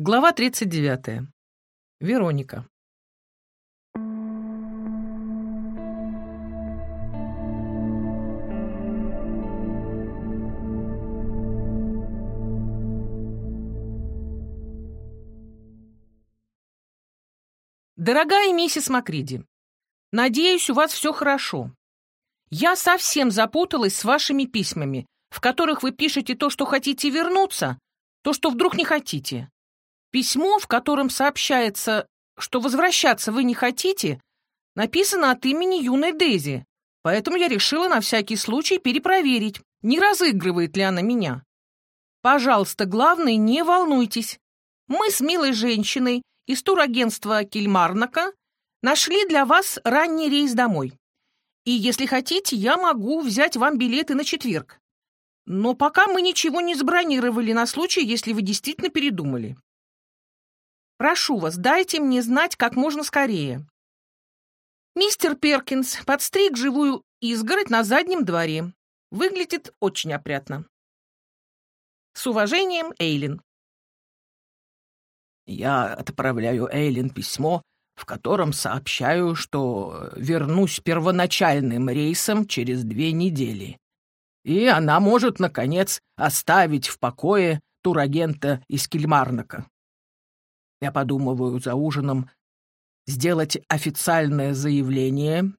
Глава 39. Вероника. Дорогая миссис Макриди, надеюсь, у вас все хорошо. Я совсем запуталась с вашими письмами, в которых вы пишете то, что хотите вернуться, то, что вдруг не хотите. Письмо, в котором сообщается, что возвращаться вы не хотите, написано от имени юной Дейзи, поэтому я решила на всякий случай перепроверить, не разыгрывает ли она меня. Пожалуйста, главное, не волнуйтесь. Мы с милой женщиной из турагентства Кильмарнака нашли для вас ранний рейс домой. И если хотите, я могу взять вам билеты на четверг. Но пока мы ничего не забронировали на случай, если вы действительно передумали. Прошу вас, дайте мне знать как можно скорее. Мистер Перкинс подстриг живую изгородь на заднем дворе. Выглядит очень опрятно. С уважением, Эйлин. Я отправляю Эйлин письмо, в котором сообщаю, что вернусь первоначальным рейсом через две недели. И она может, наконец, оставить в покое турагента из Кельмарнака. Я подумываю за ужином сделать официальное заявление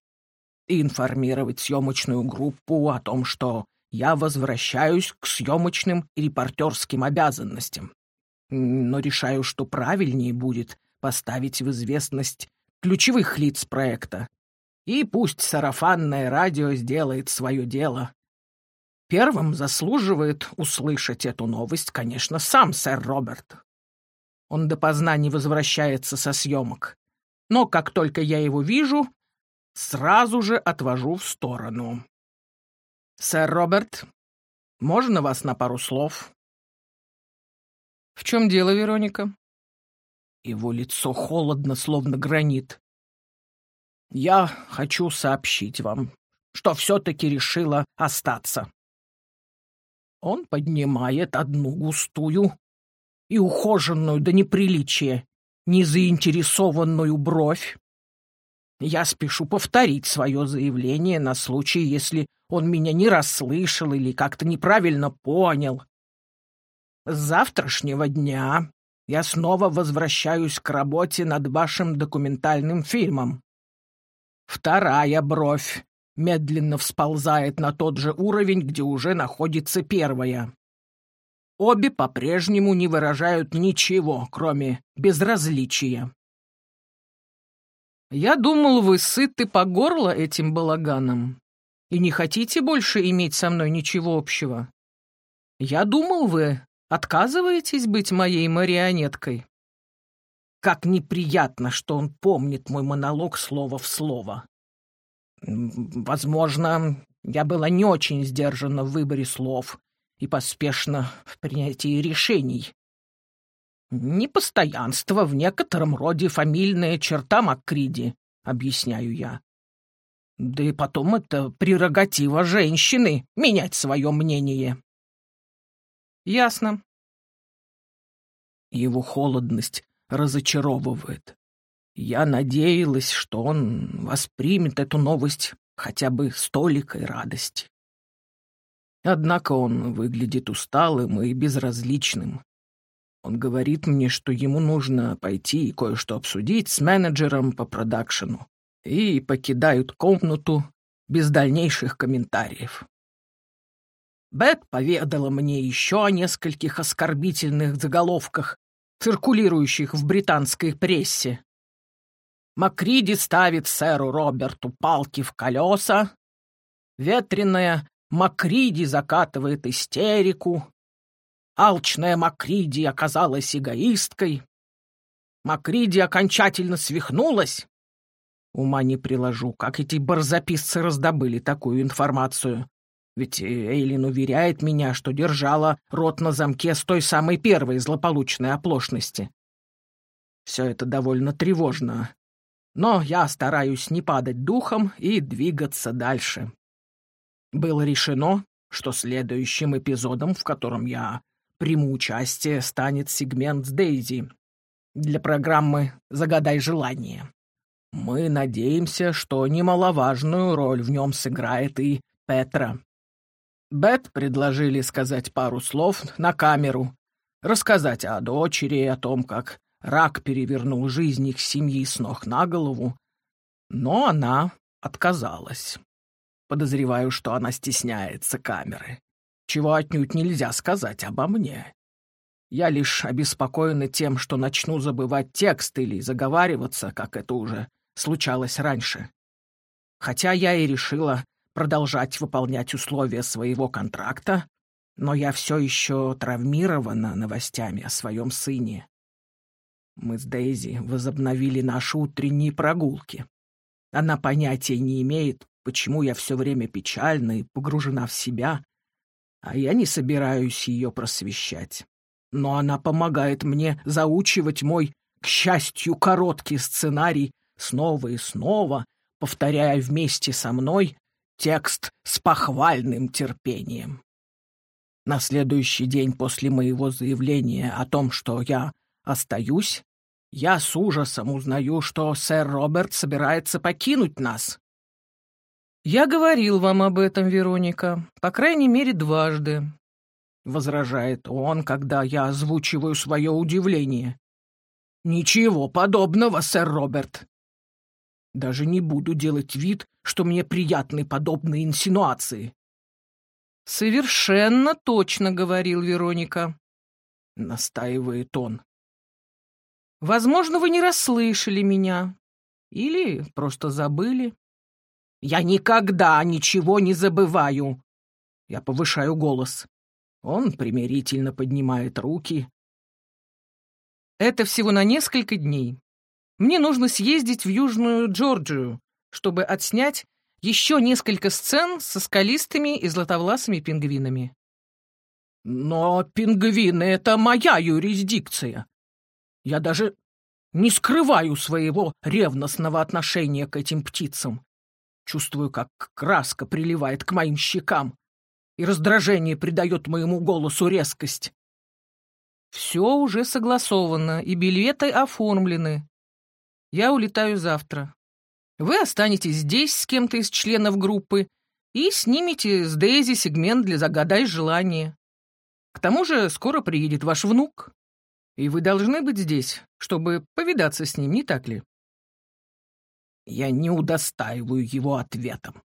и информировать съемочную группу о том, что я возвращаюсь к съемочным и репортерским обязанностям. Но решаю, что правильнее будет поставить в известность ключевых лиц проекта. И пусть сарафанное радио сделает свое дело. Первым заслуживает услышать эту новость, конечно, сам сэр Роберт. Он допоздна не возвращается со съемок. Но как только я его вижу, сразу же отвожу в сторону. «Сэр Роберт, можно вас на пару слов?» «В чем дело, Вероника?» Его лицо холодно, словно гранит. «Я хочу сообщить вам, что все-таки решила остаться». Он поднимает одну густую, и ухоженную до неприличия, незаинтересованную бровь. Я спешу повторить свое заявление на случай, если он меня не расслышал или как-то неправильно понял. С завтрашнего дня я снова возвращаюсь к работе над вашим документальным фильмом. Вторая бровь медленно всползает на тот же уровень, где уже находится первая. Обе по-прежнему не выражают ничего, кроме безразличия. «Я думал, вы сыты по горло этим балаганом и не хотите больше иметь со мной ничего общего. Я думал, вы отказываетесь быть моей марионеткой». Как неприятно, что он помнит мой монолог слово в слово. Возможно, я была не очень сдержана в выборе слов, и поспешно в принятии решений. Непостоянство в некотором роде фамильная черта Маккриди, объясняю я. Да и потом это прерогатива женщины — менять свое мнение. Ясно. Его холодность разочаровывает. Я надеялась, что он воспримет эту новость хотя бы с толикой радости. Однако он выглядит усталым и безразличным. Он говорит мне, что ему нужно пойти и кое-что обсудить с менеджером по продакшену, и покидают комнату без дальнейших комментариев. Бет поведала мне еще о нескольких оскорбительных заголовках, циркулирующих в британской прессе. Макриди ставит сэру Роберту палки в колеса, ветреная Макриди закатывает истерику. Алчная Макриди оказалась эгоисткой. Макриди окончательно свихнулась. Ума не приложу, как эти барзаписцы раздобыли такую информацию. Ведь Эйлин уверяет меня, что держала рот на замке с той самой первой злополучной оплошности. Все это довольно тревожно. Но я стараюсь не падать духом и двигаться дальше было решено, что следующим эпизодом, в котором я приму участие, станет сегмент с Дейзи для программы «Загадай желание». Мы надеемся, что немаловажную роль в нем сыграет и Петра. Бет предложили сказать пару слов на камеру, рассказать о дочери о том, как рак перевернул жизнь их семьи с ног на голову, но она отказалась. Подозреваю, что она стесняется камеры, чего отнюдь нельзя сказать обо мне. Я лишь обеспокоена тем, что начну забывать текст или заговариваться, как это уже случалось раньше. Хотя я и решила продолжать выполнять условия своего контракта, но я все еще травмирована новостями о своем сыне. Мы с Дейзи возобновили наши утренние прогулки. Она понятия не имеет, почему я все время печальна и погружена в себя, а я не собираюсь ее просвещать. Но она помогает мне заучивать мой, к счастью, короткий сценарий снова и снова, повторяя вместе со мной текст с похвальным терпением. На следующий день после моего заявления о том, что я остаюсь, я с ужасом узнаю, что сэр Роберт собирается покинуть нас. «Я говорил вам об этом, Вероника, по крайней мере, дважды», — возражает он, когда я озвучиваю свое удивление. «Ничего подобного, сэр Роберт. Даже не буду делать вид, что мне приятны подобные инсинуации. «Совершенно точно», — говорил Вероника. Настаивает он. «Возможно, вы не расслышали меня. Или просто забыли». «Я никогда ничего не забываю!» Я повышаю голос. Он примирительно поднимает руки. «Это всего на несколько дней. Мне нужно съездить в Южную Джорджию, чтобы отснять еще несколько сцен со скалистыми и златовласыми пингвинами. Но пингвины — это моя юрисдикция. Я даже не скрываю своего ревностного отношения к этим птицам. Чувствую, как краска приливает к моим щекам, и раздражение придает моему голосу резкость. Все уже согласовано, и билеты оформлены. Я улетаю завтра. Вы останетесь здесь с кем-то из членов группы и снимете с Дейзи сегмент для «Загадай желание». К тому же скоро приедет ваш внук, и вы должны быть здесь, чтобы повидаться с ним, не так ли? Я не удостаиваю его ответом.